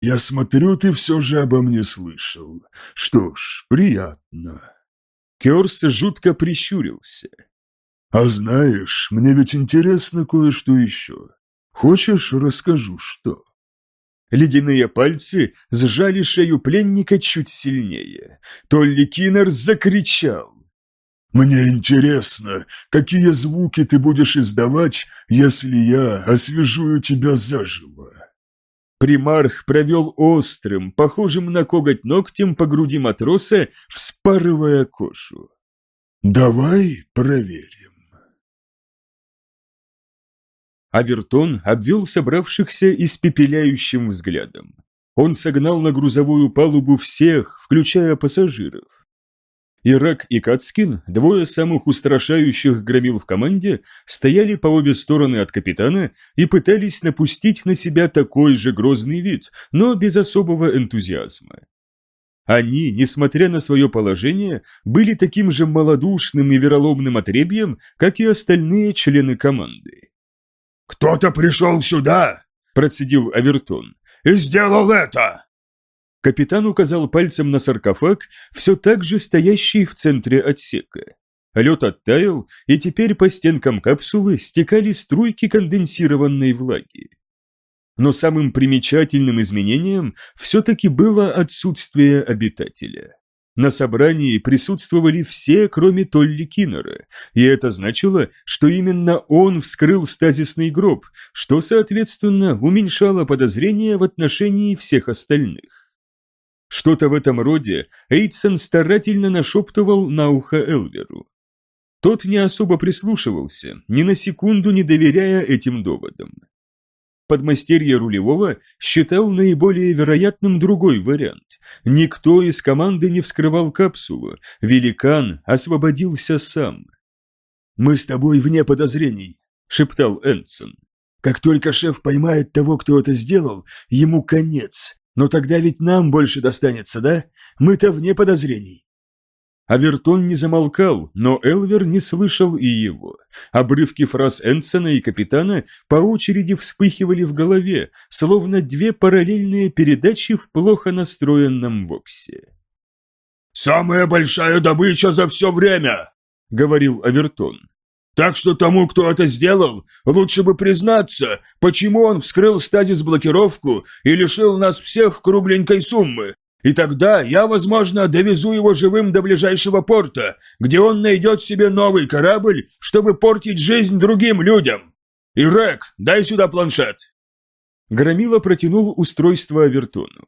«Я смотрю, ты все же обо мне слышал. Что ж, приятно». Керс жутко прищурился. «А знаешь, мне ведь интересно кое-что еще. Хочешь, расскажу, что?» Ледяные пальцы сжали шею пленника чуть сильнее. Толли Киннер закричал. «Мне интересно, какие звуки ты будешь издавать, если я освежую тебя заживо?» Примарх провел острым, похожим на коготь ногтем по груди матроса, вспарывая кожу. «Давай проверим». Авертон обвел собравшихся испепеляющим взглядом. Он согнал на грузовую палубу всех, включая пассажиров. Ирак и Кацкин, двое самых устрашающих громил в команде, стояли по обе стороны от капитана и пытались напустить на себя такой же грозный вид, но без особого энтузиазма. Они, несмотря на свое положение, были таким же малодушным и вероломным отребьем, как и остальные члены команды. «Кто-то пришел сюда!» – процедил Авертон. «И сделал это!» Капитан указал пальцем на саркофаг, все так же стоящий в центре отсека. Лед оттаял, и теперь по стенкам капсулы стекали струйки конденсированной влаги. Но самым примечательным изменением все-таки было отсутствие обитателя. На собрании присутствовали все, кроме Толли Киннера, и это значило, что именно он вскрыл стазисный гроб, что, соответственно, уменьшало подозрения в отношении всех остальных. Что-то в этом роде Эйтсон старательно нашептывал на ухо Элверу. Тот не особо прислушивался, ни на секунду не доверяя этим доводам. Подмастерье рулевого считал наиболее вероятным другой вариант. Никто из команды не вскрывал капсулу, великан освободился сам. «Мы с тобой вне подозрений», — шептал Энсон. «Как только шеф поймает того, кто это сделал, ему конец. Но тогда ведь нам больше достанется, да? Мы-то вне подозрений. Авертон не замолкал, но Элвер не слышал и его. Обрывки фраз Энсона и капитана по очереди вспыхивали в голове, словно две параллельные передачи в плохо настроенном воксе. «Самая большая добыча за все время!» — говорил Авертон. Так что тому, кто это сделал, лучше бы признаться, почему он вскрыл стазис-блокировку и лишил нас всех кругленькой суммы. И тогда я, возможно, довезу его живым до ближайшего порта, где он найдет себе новый корабль, чтобы портить жизнь другим людям. Ирек, дай сюда планшет. Громила протянул устройство Авертону.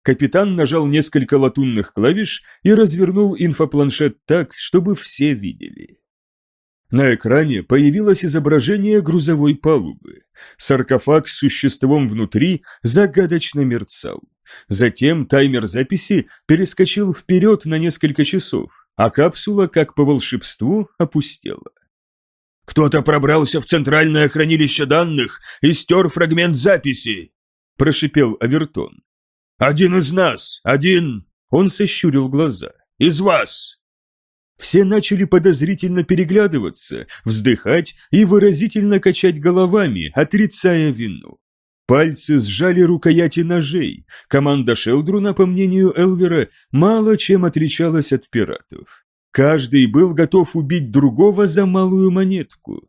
Капитан нажал несколько латунных клавиш и развернул инфопланшет так, чтобы все видели. На экране появилось изображение грузовой палубы. Саркофаг с существом внутри загадочно мерцал. Затем таймер записи перескочил вперед на несколько часов, а капсула, как по волшебству, опустела. «Кто-то пробрался в центральное хранилище данных и стер фрагмент записи!» – прошипел Авертон. «Один из нас! Один...» – он сощурил глаза. «Из вас!» Все начали подозрительно переглядываться, вздыхать и выразительно качать головами, отрицая вину. Пальцы сжали рукояти ножей. Команда Шелдруна, по мнению Элвера, мало чем отличалась от пиратов. Каждый был готов убить другого за малую монетку.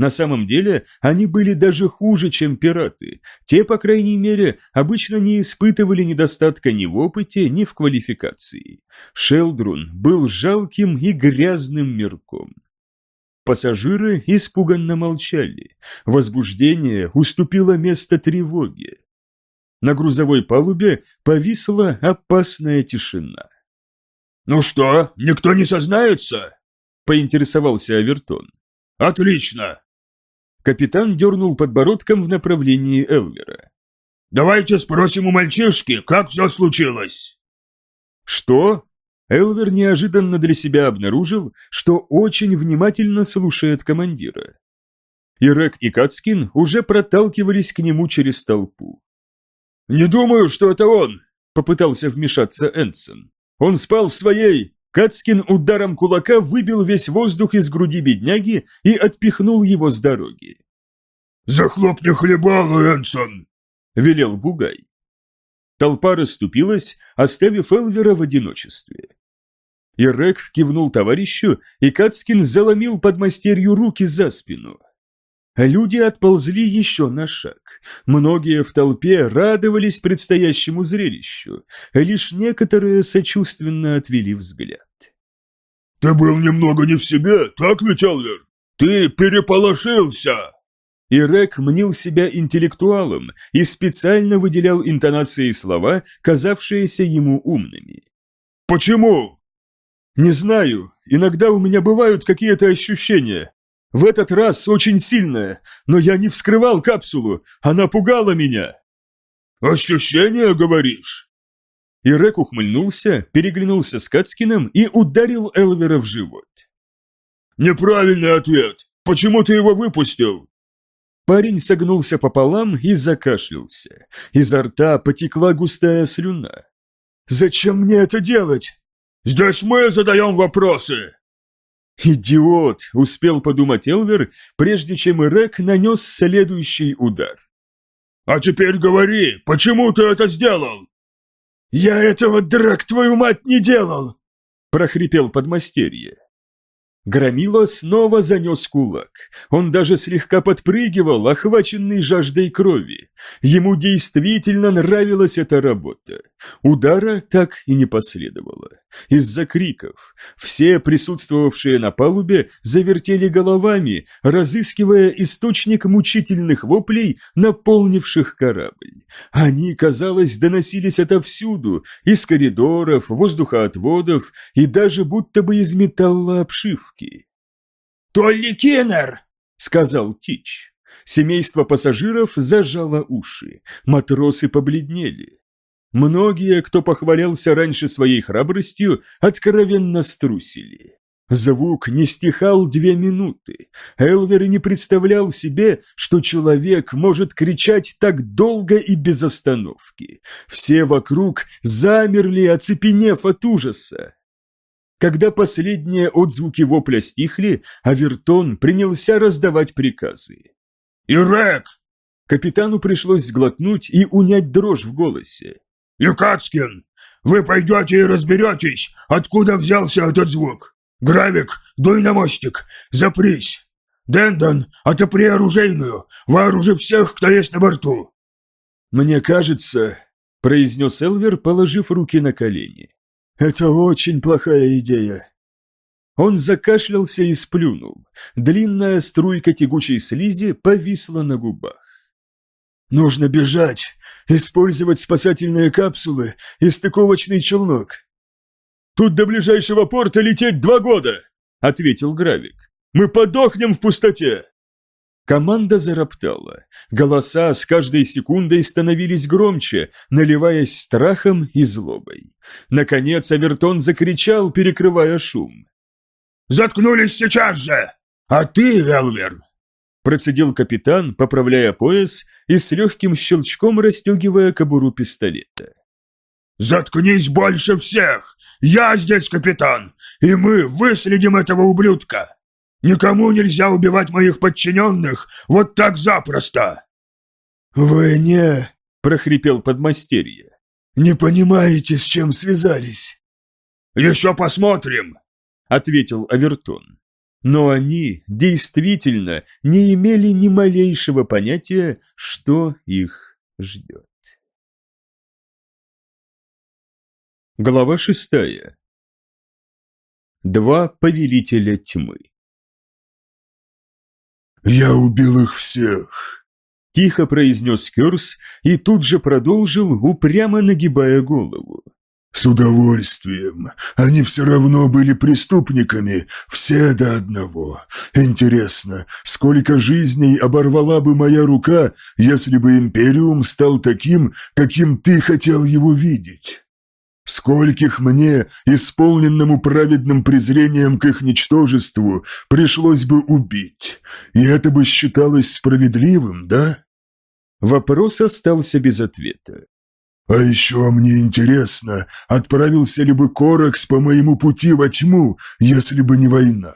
На самом деле, они были даже хуже, чем пираты. Те, по крайней мере, обычно не испытывали недостатка ни в опыте, ни в квалификации. Шелдрун был жалким и грязным мирком. Пассажиры испуганно молчали. Возбуждение уступило место тревоге. На грузовой палубе повисла опасная тишина. «Ну что, никто не сознается?» – поинтересовался Авертон. «Отлично! Капитан дернул подбородком в направлении Элвера. «Давайте спросим у мальчишки, как все случилось!» «Что?» Элвер неожиданно для себя обнаружил, что очень внимательно слушает командира. Ирек и Кацкин уже проталкивались к нему через толпу. «Не думаю, что это он!» – попытался вмешаться Энсон. «Он спал в своей...» Кацкин ударом кулака выбил весь воздух из груди бедняги и отпихнул его с дороги. «Захлопни хлебалу, Энсон!» – велел Бугай. Толпа расступилась, оставив Элвера в одиночестве. Ирек кивнул товарищу, и Кацкин заломил подмастерью руки за спину. Люди отползли еще на шаг. Многие в толпе радовались предстоящему зрелищу, лишь некоторые сочувственно отвели взгляд. «Ты был немного не в себе, так ведь, Элвер? Ты переполошился!» Ирек мнил себя интеллектуалом и специально выделял интонации и слова, казавшиеся ему умными. «Почему?» «Не знаю. Иногда у меня бывают какие-то ощущения. В этот раз очень сильное, но я не вскрывал капсулу, она пугала меня». «Ощущения, говоришь?» Ирек ухмыльнулся, переглянулся с Кацкиным и ударил Элвера в живот. «Неправильный ответ! Почему ты его выпустил?» Парень согнулся пополам и закашлялся. Изо рта потекла густая слюна. «Зачем мне это делать?» «Здесь мы задаем вопросы!» «Идиот!» – успел подумать Элвер, прежде чем Ирек нанес следующий удар. «А теперь говори, почему ты это сделал?» «Я этого, драк твою мать, не делал!» – прохрипел подмастерье. Громила снова занес кулак. Он даже слегка подпрыгивал, охваченный жаждой крови. Ему действительно нравилась эта работа. Удара так и не последовало. Из-за криков все присутствовавшие на палубе завертели головами, разыскивая источник мучительных воплей, наполнивших корабль. Они, казалось, доносились отовсюду, из коридоров, воздухоотводов и даже будто бы из металла обшивки. «Толли Кеннер!» — сказал Тич. Семейство пассажиров зажало уши, матросы побледнели. Многие, кто похвалялся раньше своей храбростью, откровенно струсили. Звук не стихал две минуты. Элвер не представлял себе, что человек может кричать так долго и без остановки. Все вокруг замерли, оцепенев от ужаса. Когда последние отзвуки вопля стихли, Авертон принялся раздавать приказы. «Ирек!» Капитану пришлось сглотнуть и унять дрожь в голосе. «Юкацкин, вы пойдете и разберетесь, откуда взялся этот звук. Гравик, дуй на мостик, запрись. Дендон, отопри оружейную, вооружи всех, кто есть на борту». «Мне кажется», — произнес Элвер, положив руки на колени, — «это очень плохая идея». Он закашлялся и сплюнул. Длинная струйка тягучей слизи повисла на губах. «Нужно бежать! Использовать спасательные капсулы и стыковочный челнок!» «Тут до ближайшего порта лететь два года!» — ответил Гравик. «Мы подохнем в пустоте!» Команда зароптала. Голоса с каждой секундой становились громче, наливаясь страхом и злобой. Наконец Авертон закричал, перекрывая шум. «Заткнулись сейчас же! А ты, Элвер, Процедил капитан, поправляя пояс и с легким щелчком расстегивая кобуру пистолета. «Заткнись больше всех! Я здесь капитан, и мы выследим этого ублюдка! Никому нельзя убивать моих подчиненных вот так запросто!» «Вы не...» — прохрипел подмастерье. «Не понимаете, с чем связались?» «Еще посмотрим!» — ответил Авертон но они действительно не имели ни малейшего понятия, что их ждет. Глава шестая. Два повелителя тьмы. «Я убил их всех», — тихо произнес Кёрс и тут же продолжил, упрямо нагибая голову. «С удовольствием. Они все равно были преступниками, все до одного. Интересно, сколько жизней оборвала бы моя рука, если бы Империум стал таким, каким ты хотел его видеть?» Скольких мне, исполненному праведным презрением к их ничтожеству, пришлось бы убить, и это бы считалось справедливым, да? Вопрос остался без ответа. А еще мне интересно, отправился ли бы Коракс по моему пути во тьму, если бы не война.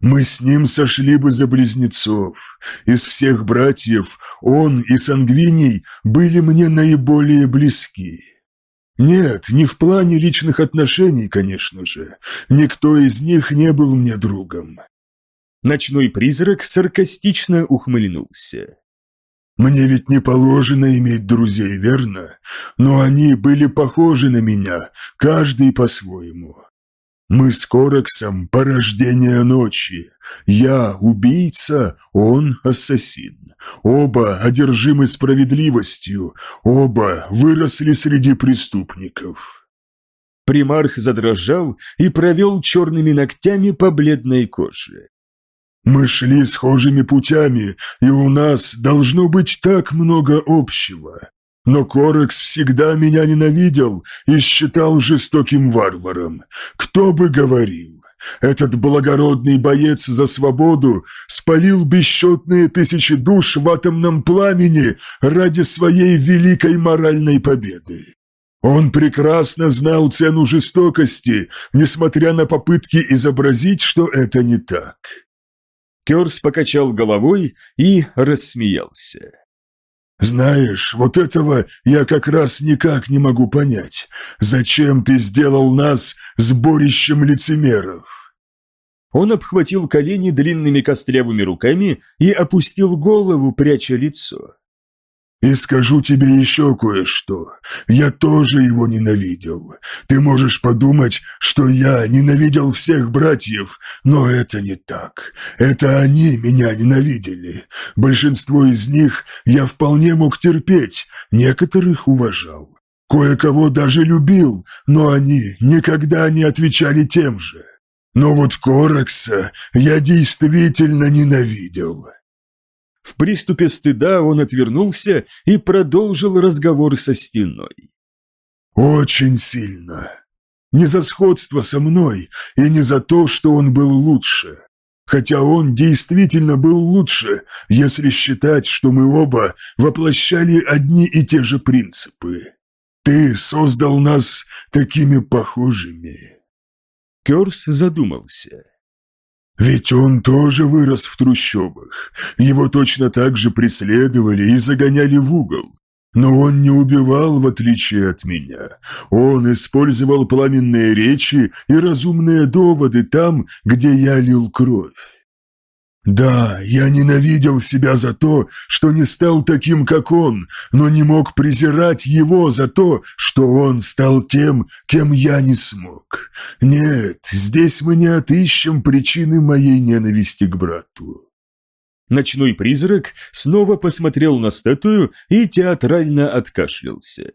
Мы с ним сошли бы за близнецов. Из всех братьев он и Сангвиний были мне наиболее близки. Нет, не в плане личных отношений, конечно же. Никто из них не был мне другом. Ночной призрак саркастично ухмыльнулся. Мне ведь не положено иметь друзей, верно? Но они были похожи на меня, каждый по-своему. Мы с Кораксом – порождение ночи. Я – убийца, он – ассасин. Оба одержимы справедливостью, оба выросли среди преступников. Примарх задрожал и провел черными ногтями по бледной коже. Мы шли схожими путями, и у нас должно быть так много общего. Но Корекс всегда меня ненавидел и считал жестоким варваром. Кто бы говорил? Этот благородный боец за свободу спалил бесчетные тысячи душ в атомном пламени ради своей великой моральной победы. Он прекрасно знал цену жестокости, несмотря на попытки изобразить, что это не так. Керс покачал головой и рассмеялся. «Знаешь, вот этого я как раз никак не могу понять. Зачем ты сделал нас сборищем лицемеров?» Он обхватил колени длинными костлявыми руками и опустил голову, пряча лицо. И скажу тебе еще кое-что. Я тоже его ненавидел. Ты можешь подумать, что я ненавидел всех братьев, но это не так. Это они меня ненавидели. Большинство из них я вполне мог терпеть, некоторых уважал. Кое-кого даже любил, но они никогда не отвечали тем же. Но вот Коракса я действительно ненавидел. В приступе стыда он отвернулся и продолжил разговор со стеной. «Очень сильно. Не за сходство со мной и не за то, что он был лучше. Хотя он действительно был лучше, если считать, что мы оба воплощали одни и те же принципы. Ты создал нас такими похожими». Керс задумался. Ведь он тоже вырос в трущобах. Его точно так же преследовали и загоняли в угол. Но он не убивал, в отличие от меня. Он использовал пламенные речи и разумные доводы там, где я лил кровь. Да, я ненавидел себя за то, что не стал таким, как он, но не мог презирать его за то, что он стал тем, кем я не смог. Нет, здесь мы не отыщем причины моей ненависти к брату. Ночной призрак снова посмотрел на статую и театрально откашлялся.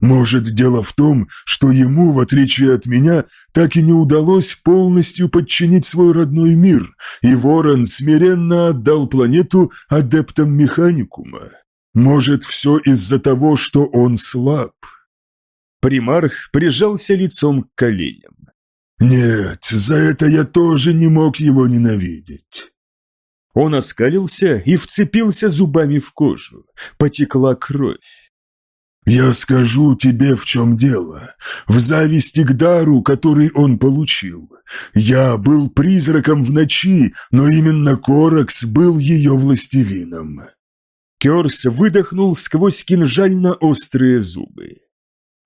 Может, дело в том, что ему, в отличие от меня, так и не удалось полностью подчинить свой родной мир, и Ворон смиренно отдал планету адептам механикума. Может, все из-за того, что он слаб. Примарх прижался лицом к коленям. Нет, за это я тоже не мог его ненавидеть. Он оскалился и вцепился зубами в кожу. Потекла кровь. «Я скажу тебе, в чем дело. В зависти к дару, который он получил. Я был призраком в ночи, но именно Коракс был ее властелином». Керс выдохнул сквозь кинжально-острые зубы.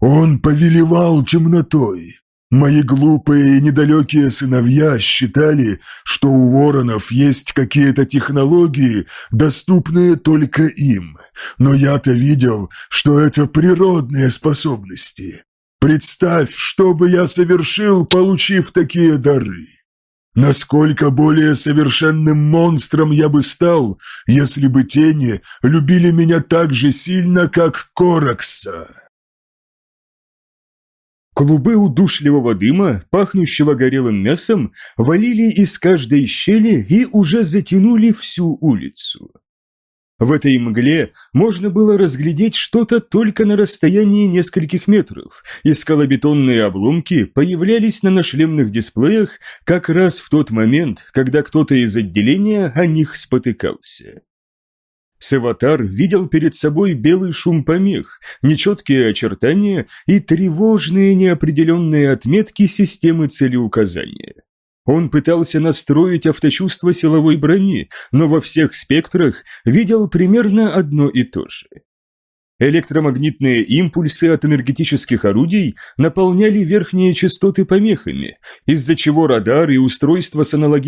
«Он повелевал темнотой. Мои глупые и недалекие сыновья считали, что у воронов есть какие-то технологии, доступные только им. Но я-то видел, что это природные способности. Представь, что бы я совершил, получив такие дары. Насколько более совершенным монстром я бы стал, если бы тени любили меня так же сильно, как Коракса. Клубы удушливого дыма, пахнущего горелым мясом, валили из каждой щели и уже затянули всю улицу. В этой мгле можно было разглядеть что-то только на расстоянии нескольких метров, и скалобетонные обломки появлялись на нашлемных дисплеях как раз в тот момент, когда кто-то из отделения о них спотыкался. Саватар видел перед собой белый шум помех, нечеткие очертания и тревожные неопределенные отметки системы целеуказания. Он пытался настроить авточувство силовой брони, но во всех спектрах видел примерно одно и то же. Электромагнитные импульсы от энергетических орудий наполняли верхние частоты помехами, из-за чего радар и устройства с аналогичными